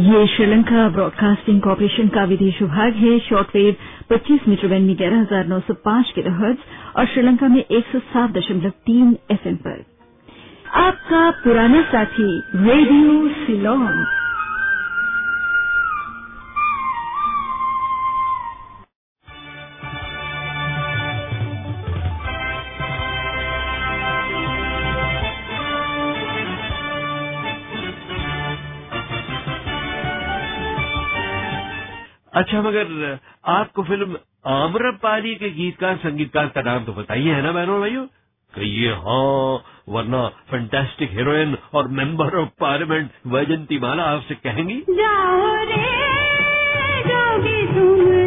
ये Sri Lanka broadcasting corporation का विदेश विभाग है। शॉर्टवेव 25 मीटर बैंड में ग्यारह हज़ार नौ सौ पाँच के किलोहर्ट्ज और श्रीलंका में एक सौ सात दशमलव तीन एफएम पर। आपका पुराना साथी रेडियो सिलोन। अच्छा मगर आपको फ़िल्म आम्रपाली के गीतकार, संगीतकार का नाम तो बताइए, है ना, बहनों, भाइयों? कहिए हाँ वरना फैंटास्टिक हीरोइन और member of parliament Vyjayanthi Mala आपसे कहेंगी। जाओ रे तुम।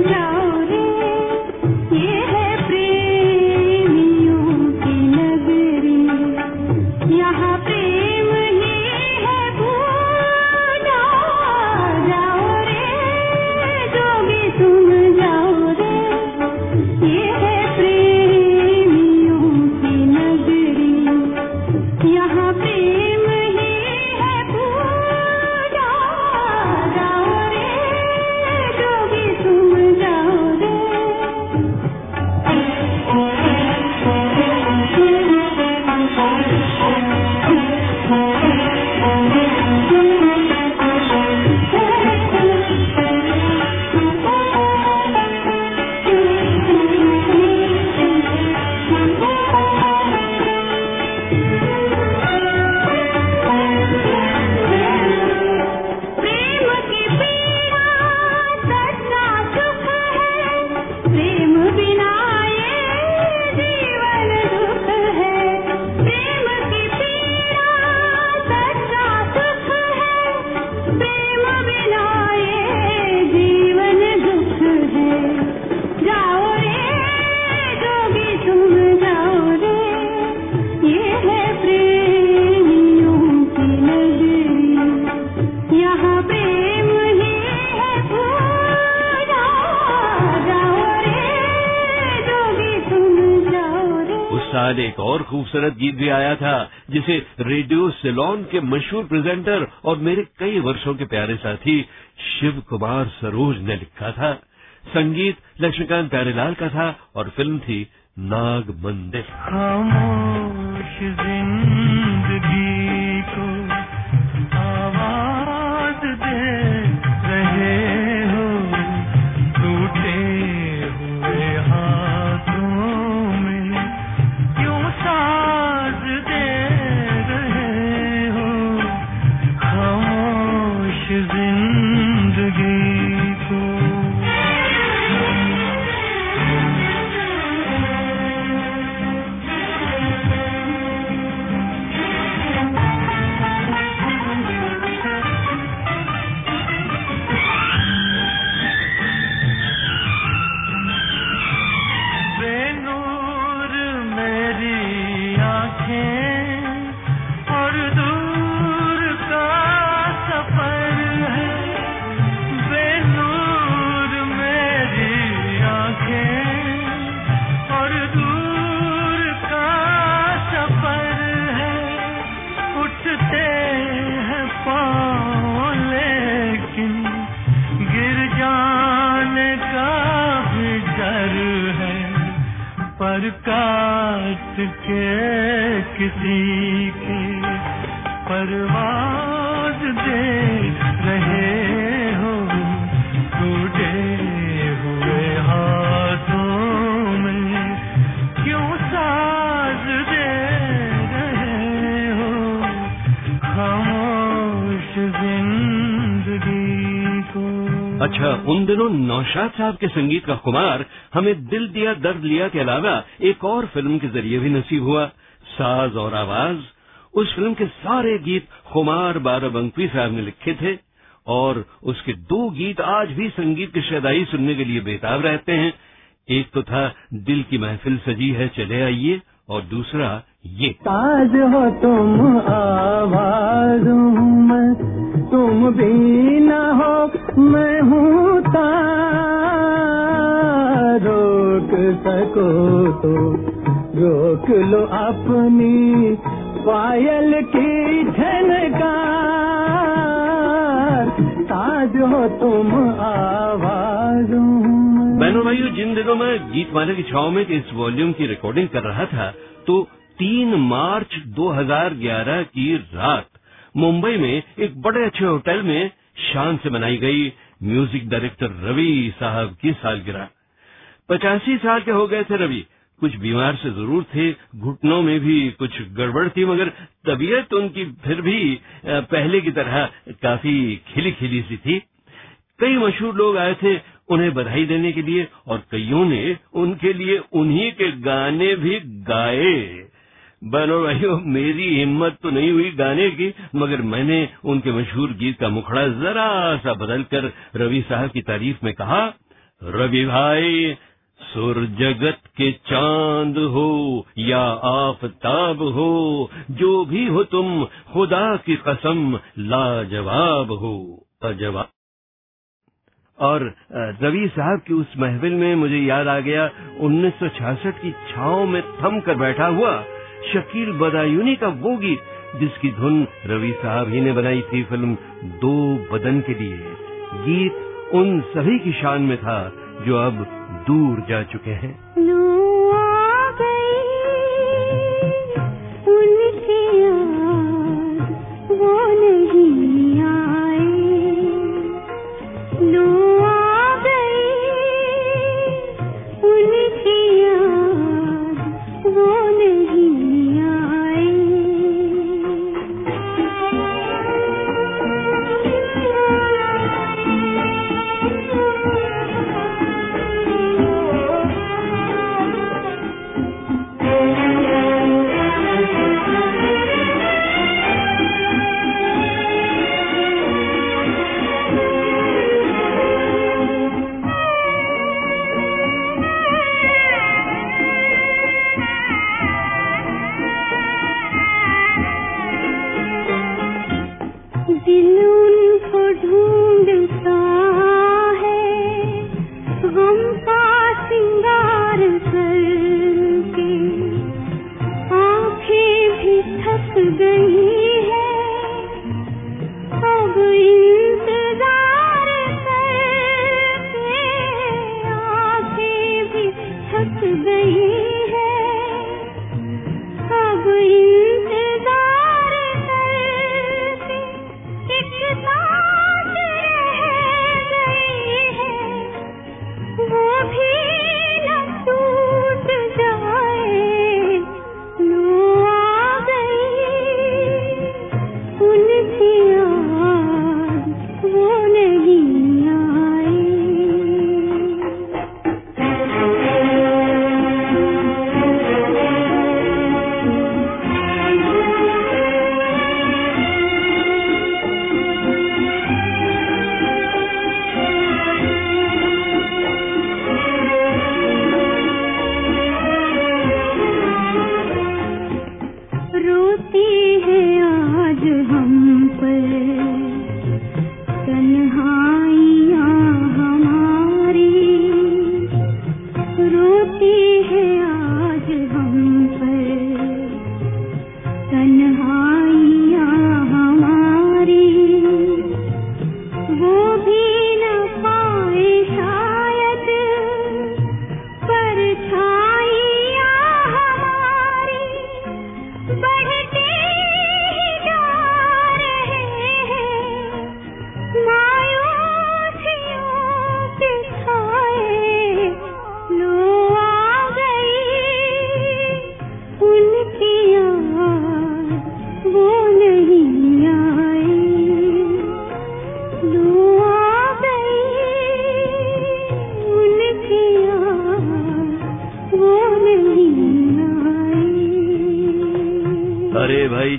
साल एक और खूबसूरत गीत भी आया था, जिसे रेडियो सिलोन के मशहूर प्रेजेंटर और मेरे कई वर्षों के प्यारे साथी शिव कुमार सरोज ने लिखा था। संगीत लक्ष्मीकांत प्यारेलाल का था और फ़िल्म थी नाग मंदिर अच्छा उन दिनों नौशाद साहब के संगीत का खुमार हमें दिल दिया, दर्द लिया के अलावा एक और फ़िल्म के ज़रिए भी नसीब हुआ, साज और आवाज़। उस फ़िल्म के सारे गीत खुमार बाराबंकी साहब ने लिखे थे और उसके दो गीत आज भी संगीत की शैदाई सुनने के लिए बेताब रहते हैं। एक तो था, दिल की महफिल सजी है, चले आइए, और दूसरा, ये। ताज हो तुम आवाज़ तुम भी न हो मैं हूँ रोक सको तो। रोक लो अपनी पायल की झनकार। साज हो तुम आवाज़ बहनों भाइयों, जिन दिनों में गीतमाला की छाव में इस वॉल्यूम की रिकॉर्डिंग कर रहा था तो 3 मार्च 2011 की रात मुंबई में एक बड़े अच्छे होटल में शान से मनाई गई म्यूज़िक डायरेक्टर रवि साहब की सालगिरह। पचासी साल के हो गए थे रवि। कुछ बीमार से ज़रूर थे, घुटनों में भी कुछ गड़बड़ थी, मगर तबीयत उनकी फिर भी पहले की तरह काफ़ी खिली खिली सी थी। कई मशहूर लोग आए थे उन्हें बधाई देने के लिए और कईयों ने उनके लिए उन्हीं के गाने भी गाए। बहनों भाइयों, मेरी हिम्मत तो नहीं हुई गाने की, मगर मैंने उनके मशहूर गीत का मुखड़ा जरा सा बदलकर रवि साहब की तारीफ़ में कहा, रवि भाई, सुर जगत के चाँद हो या आफताब हो, जो भी हो तुम, खुदा की कसम लाजवाब हो। लाजवाब और रवि साहब की उस महफिल में मुझे याद आ गया 1966 की छाओ में थम कर बैठा हुआ शकील बदायूनी का वो गीत, जिसकी धुन रवि साहब ही ने बनाई थी फ़िल्म दो बदन के लिए। गीत उन सभी की शान में था जो अब दूर जा चुके हैं।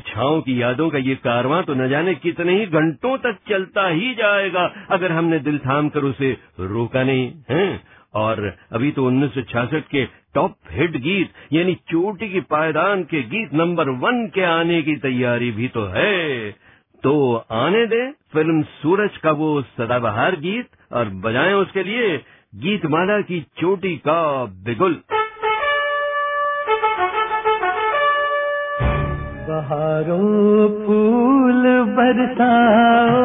अरे भाई छाओं की यादों का ये कारवां तो न जाने कितने ही घंटों तक चलता ही जाएगा, अगर हमने दिल थाम कर उसे रोका नहीं, है? और अभी तो 1966 के टॉप हिट गीत, यानी चोटी की पायदान के गीत नंबर वन के आने की तैयारी भी तो है। तो आने दे फ़िल्म सूरज का वो सदाबहार गीत और बजाएँ उसके लिए गीतमाला की चोटी का बिगुल। बहारों फूल बरसाओ,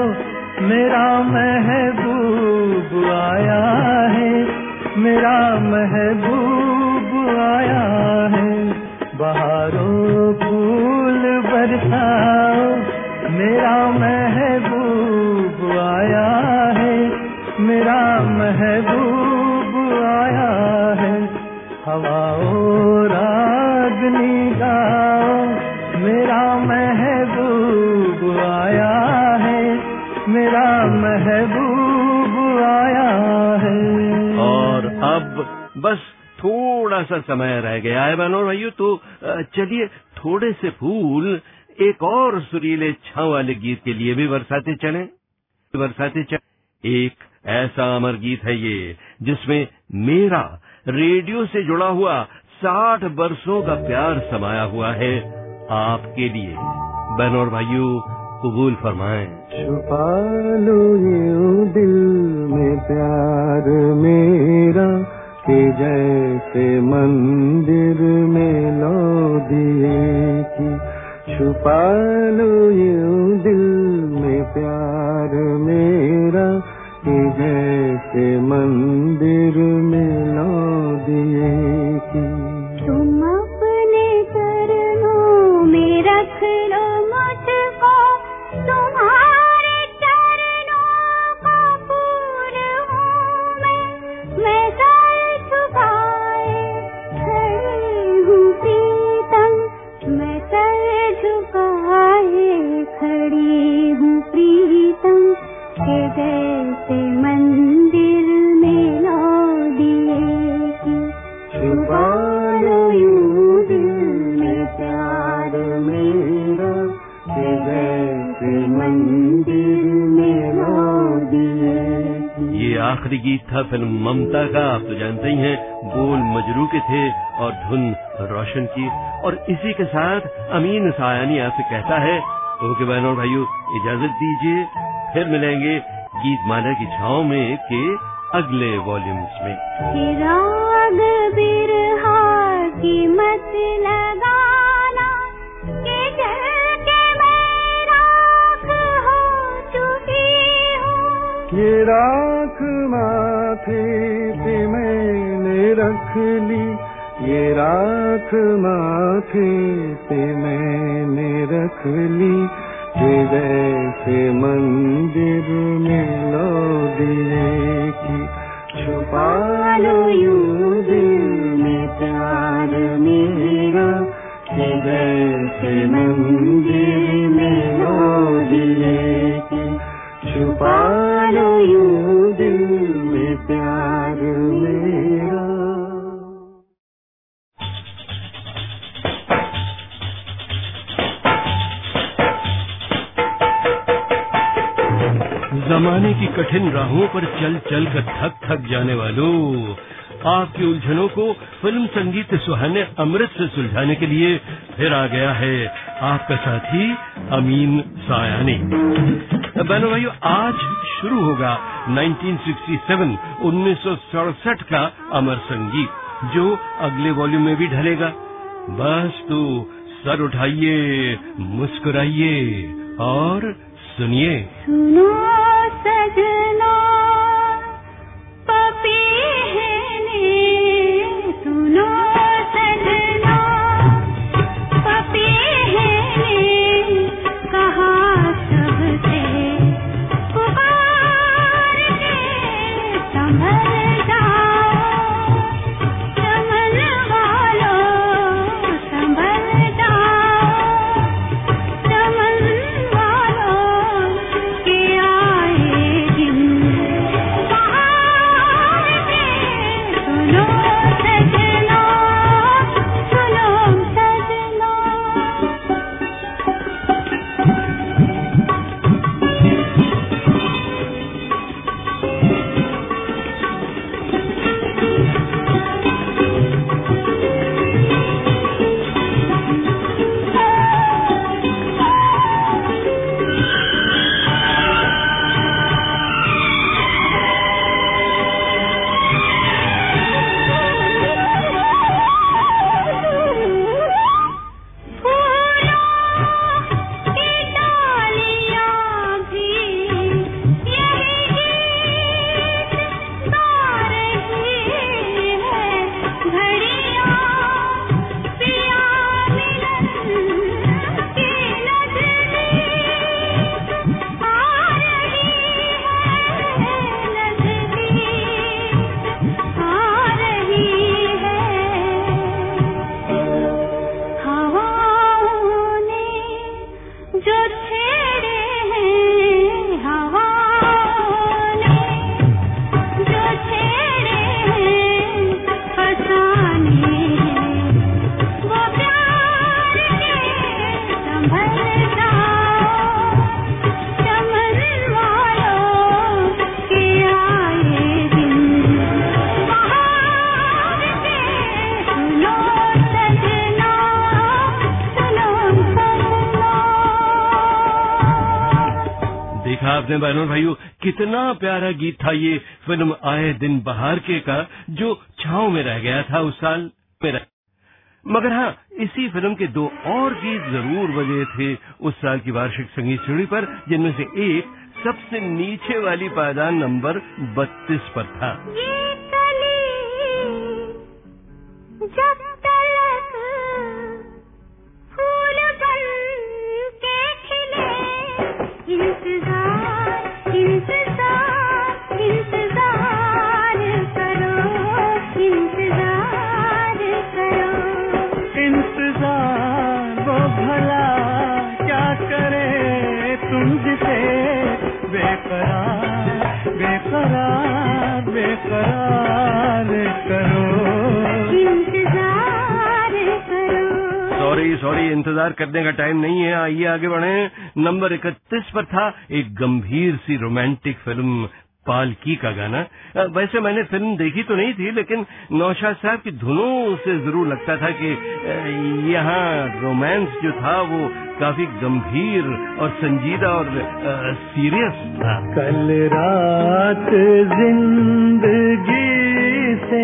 मेरा महबूब आया है, मेरा महबूब आया है। बहारों फूल बरसाओ, मेरा महबूब आया है, मेरा महबूब आया है। हवाओ मेरा महबूब आया है। और अब बस थोड़ा सा समय रह गया है और भाइयों तो चलिए थोड़े से फूल, एक और सुरीले छाव वाले गीत के लिए भी बरसाते चले। बरसाते चले। एक ऐसा अमर गीत है ये, जिसमें मेरा रेडियो से जुड़ा हुआ साठ बरसों का प्यार समाया हुआ है आपके लिए। बहनों भाइयों कबूल फरमाएँ। छुपा लो यूँ दिल में प्यार मेरा, कि जैसे मंदिर में लो दिए की। छुपा लो यूँ दिल में प्यार मेरा, कि जैसे मंदिर रोशन की। और इसी के साथ अमीन सायानी आपसे कहता है ओके बहनों और भाइयों इजाज़त दीजिए फिर मिलेंगे गीत माला की छाओ में के अगले वॉल्यूम्स में। चिराग बिरहा की मत लगाना कि जल के मैं राख हो चुकी हूँ। ये राख माथे पे मैंने रख ली ये राख माथे पे मैंने रख ली कि जैसे मंदिर में लो दिए की छुपा लो यूं दिल में प्यार मेरा कि जैसे मंदिर में लो दिए की छुपा की कठिन राहों पर चल चल कर थक थक जाने वालों, आपकी उलझनों को फ़िल्म संगीत सुहाने अमृत से सुलझाने के लिए फिर आ गया है आपका साथी अमीन सायानी। बहनों भाइयों, आज शुरू होगा 1967 1967 का अमर संगीत, जो अगले वॉल्यूम में भी ढलेगा। बस तो सर उठाइए, मुस्कुराइए और सुनिए। सुनो। सजना पपीहने सुनो दें बहनों भाइयों, कितना प्यारा गीत था ये फ़िल्म आए दिन बहार के का, जो छाव में रह गया था उस साल मेरा मगर हाँ इसी फ़िल्म के दो और गीत ज़रूर बजे थे उस साल की वार्षिक संगीत सीढ़ी पर, जिनमें से एक सबसे नीचे वाली पायदान नंबर 32 पर था। जब तलक फूल के खिले बेकरार बेकरार करो। इंतज़ार करो। सॉरी सॉरी इंतज़ार करने का टाइम नहीं है। आइए आगे बढ़े। नंबर इकतीस पर था एक गंभीर सी रोमांटिक फ़िल्म पालकी का गाना। वैसे मैंने फ़िल्म देखी तो नहीं थी, लेकिन नौशाद साहब की धुनों से ज़रूर लगता था कि यहाँ रोमांस जो था वो काफ़ी गंभीर और संजीदा और सीरियस था। कल रात ज़िंदगी से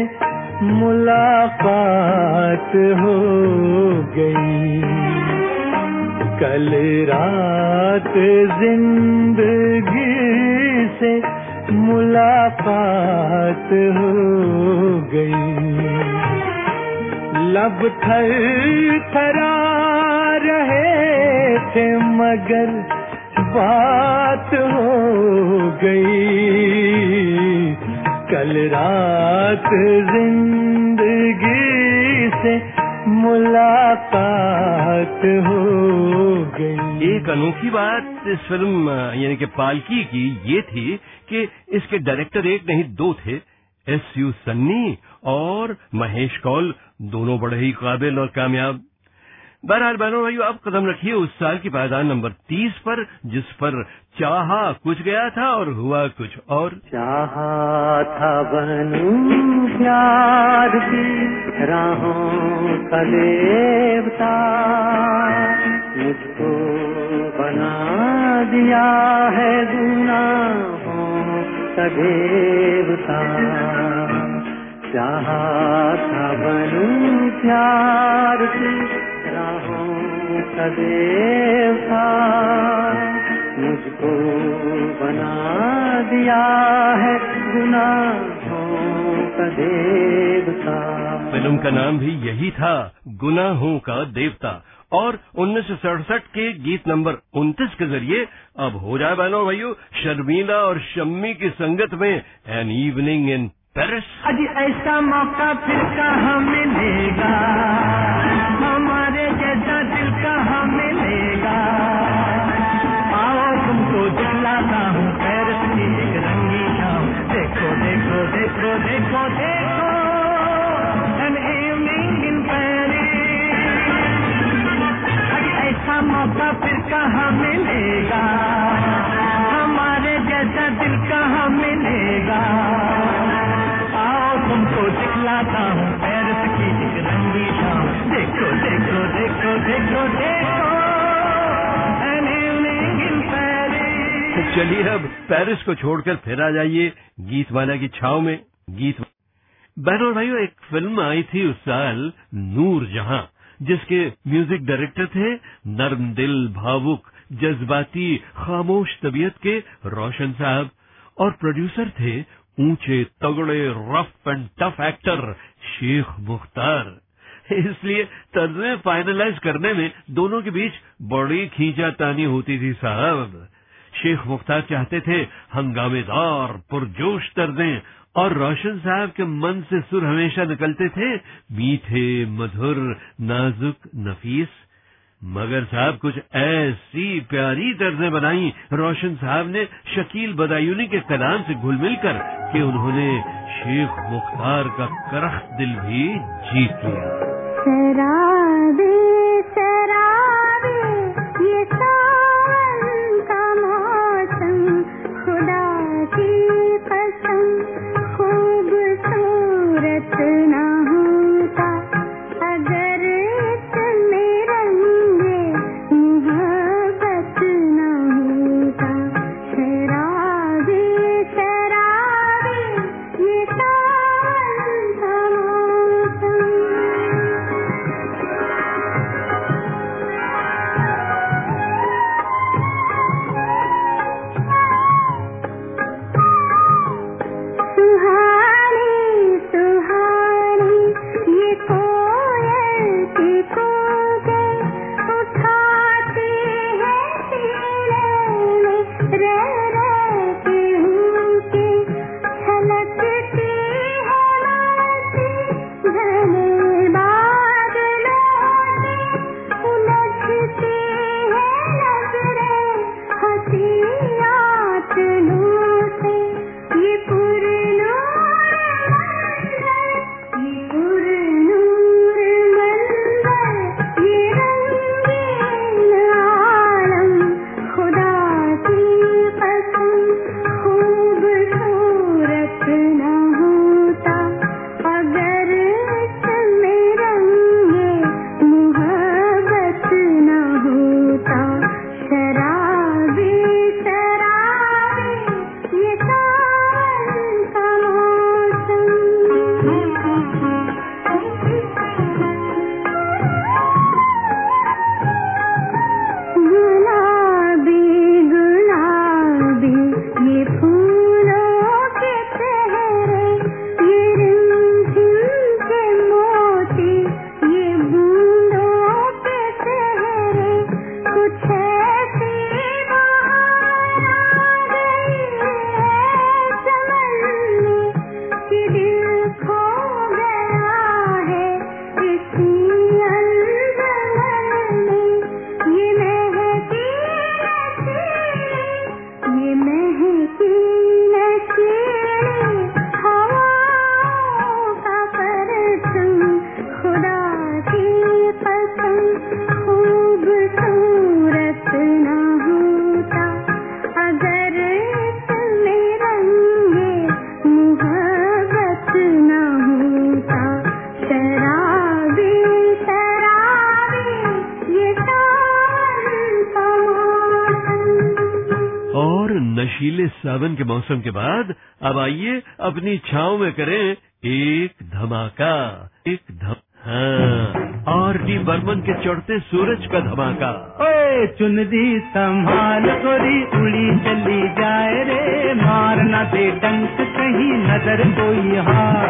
मुलाकात हो गई। कल रात ज़िंदगी से मुलाकात हो गई। लब थर थरा रहे थे, मगर बात हो गई। कल रात ज़िंदगी से मुलाकात हो गई। एक अनोखी बात इस फ़िल्म, यानी कि पालकी की, ये थी कि इसके डायरेक्टर एक नहीं, दो थे, एस यू सन्नी और महेश कौल, दोनों बड़े ही काबिल और कामयाब। बहरहाल बहनों भाइयों, अब कदम रखिए उस साल की पायदान नंबर तीस पर, जिस पर चाहा कुछ गया था और हुआ कुछ और। चाहा था बनूं प्यार का देवता, मुझको बना दिया है गुनाहों का देवता। चाहा था बनूं प्यार की का मुझको बना दिया है गुनाहों का देवता। फ़िल्म का नाम भी यही था गुनाहों का देवता। और उन्नीस सौ सड़सठ के गीत नंबर 29 के ज़रिए अब हो जाए बहनों भाइयों शर्मिला और शम्मी की संगत में एन इवनिंग इन पेरिस आज ऐसा मौका फिर कहाँ मिलेगा? चलिए अब पेरिस को छोड़कर फिर आ जाइए गीत गीतमाला की छाव में। गीत। बहनों भाइयों, एक फ़िल्म आई थी उस साल, नूर जहाँ, जिसके म्यूज़िक डायरेक्टर थे नर्म दिल भावुक, जज्बाती, खामोश तबीयत के रोशन साहब, और प्रोड्यूसर थे ऊँचे, तगड़े, rough and tough actor Sheikh Mukhtar. इसलिए तर्जे फाइनलाइज करने में दोनों के बीच बड़ी खींचातानी होती थी साहब। शेख मुख्तार चाहते थे हंगामेदार, पुरजोश तर्जें और रोशन साहब के मन से सुर हमेशा निकलते थे, मीठे, मधुर, नाजुक, नफीस। मगर साहब कुछ ऐसी प्यारी तर्जें बनाई, रोशन साहब ने शकील बदायूनी के कलाम से घुल मिलकर कि उन्होंने शेख मुख्तार का करख दिल भी जीत लिया। सावन के मौसम के बाद अब आइए अपनी छाव में करें एक धमाका। एक धम हाँ। आर डी बर्मन के चढ़ते सूरज का धमाका। ओए चुनरी संभाल गोरी उड़ी चली जाए रे। मारना दे डंक, कहीं नज़र कोई हार।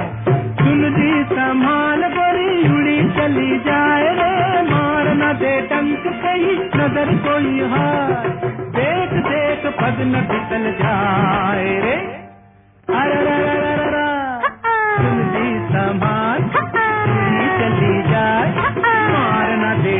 चुनरी संभाल गोरी उड़ी चली जाए रे। मारना दे डंक, कहीं नज़र कोई हार। देख देख पग न जाए रे अरे। चुनरी संभाल चली जाए मारना दे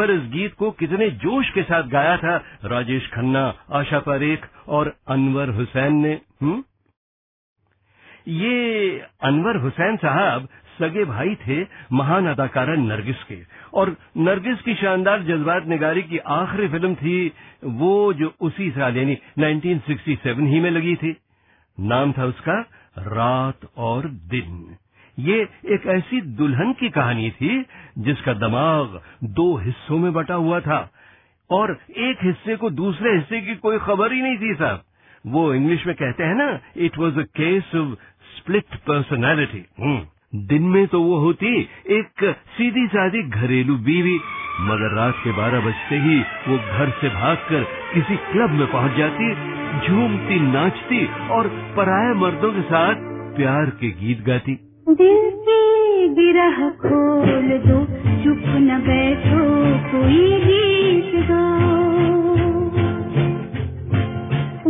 पर इस गीत को कितने जोश के साथ गाया था, राजेश खन्ना, आशा परेख और अनवर हुसैन ने हम्म? ये अनवर हुसैन साहब सगे भाई थे महान अदाकारा नरगिस के। और नरगिस की शानदार जज्बात निगारी की आखिरी फ़िल्म थी वो जो उसी साल, यानी 1967 ही में लगी थी। नाम था उसका रात और दिन। ये एक ऐसी दुल्हन की कहानी थी, जिसका दिमाग दो हिस्सों में बटा हुआ था, और एक हिस्से को दूसरे हिस्से की कोई खबर ही नहीं थी साहब वो इंग्लिश में कहते हैं ना it was a case of split personality दिन में तो वो होती, एक सीधी सादी घरेलू बीवी, मगर रात के बारह बजते ही वो घर से भागकर किसी क्लब में पहुँच जाती, झूमती, नाचती, और पराये मर्दों के साथ प्यार के गीत गाती। दिल की गिरह खोल दो, चुप न बैठो, कोई गीत दो।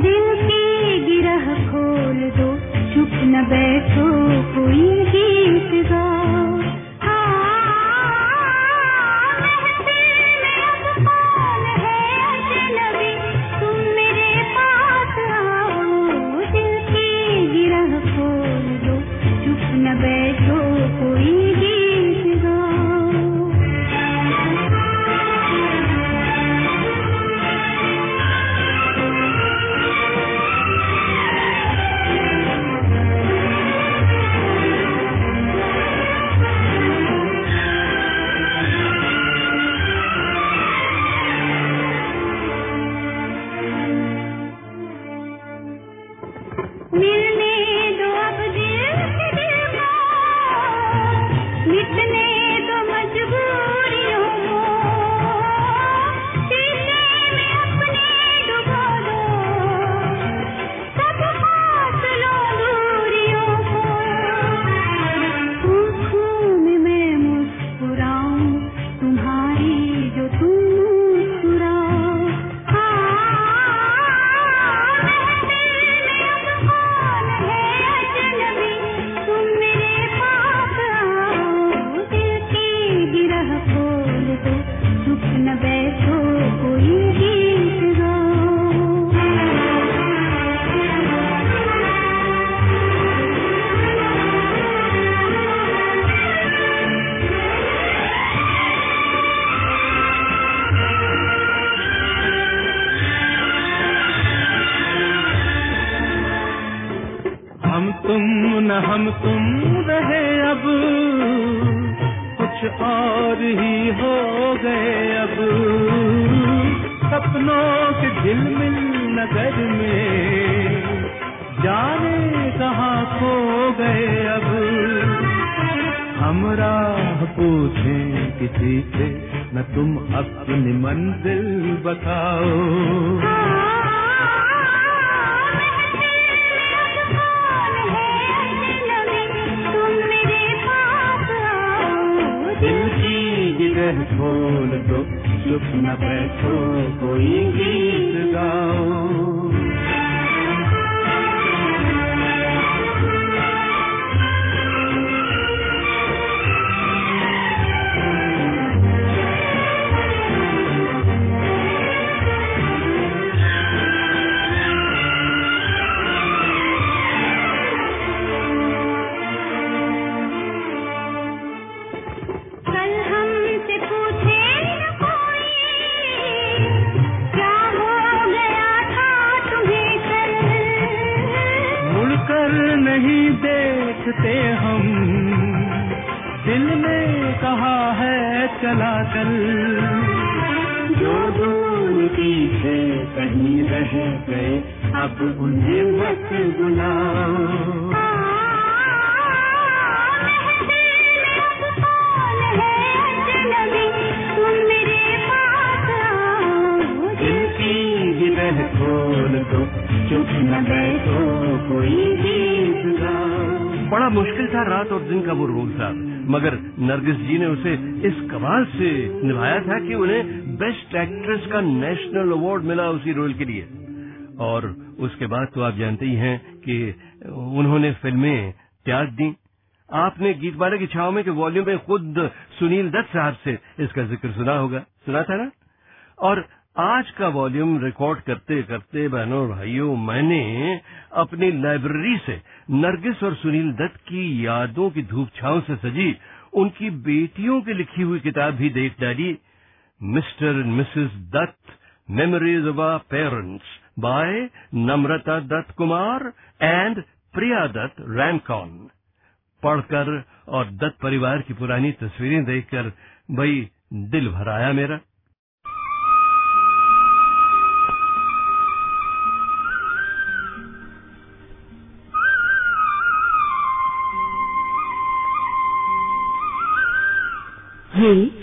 दिल की गिरह खोल दो, चुप न बैठो, कोई हम तुम रहे अब। कुछ और ही हो गए अब। सपनों के झिलमिल नगर में। जाने कहाँ खो गए अब। हम राह पूछे किसी से, न तुम अपनी मंजिल बताओ। गिरह छोड़ दो चुप न बैठो कोई गीत गाओ। एक्ट्रेस का नेशनल अवार्ड मिला उसी रोल के लिए। और उसके बाद तो आप जानते ही हैं कि उन्होंने फ़िल्में त्याग दी। आपने गीत बारे की छाव में के वॉल्यूम में खुद सुनील दत्त साहब से इसका ज़िक्र सुना होगा। सुना था ना? और आज का वॉल्यूम रिकॉर्ड करते करते, बहनों, भाइयों, मैंने अपनी लाइब्रेरी से नरगिस और सुनील दत्त की यादों की धूप छांव से सजी, उनकी बेटियों की लिखी हुई किताब भी देख डाली। Mister and Mrs Dutt memories of our parents by Namrata Dutt Kumar and Priya Dutt रैमकॉन पढ़कर और दत्त परिवार की पुरानी तस्वीरें देखकर भाई दिल भर आया मेरा। ये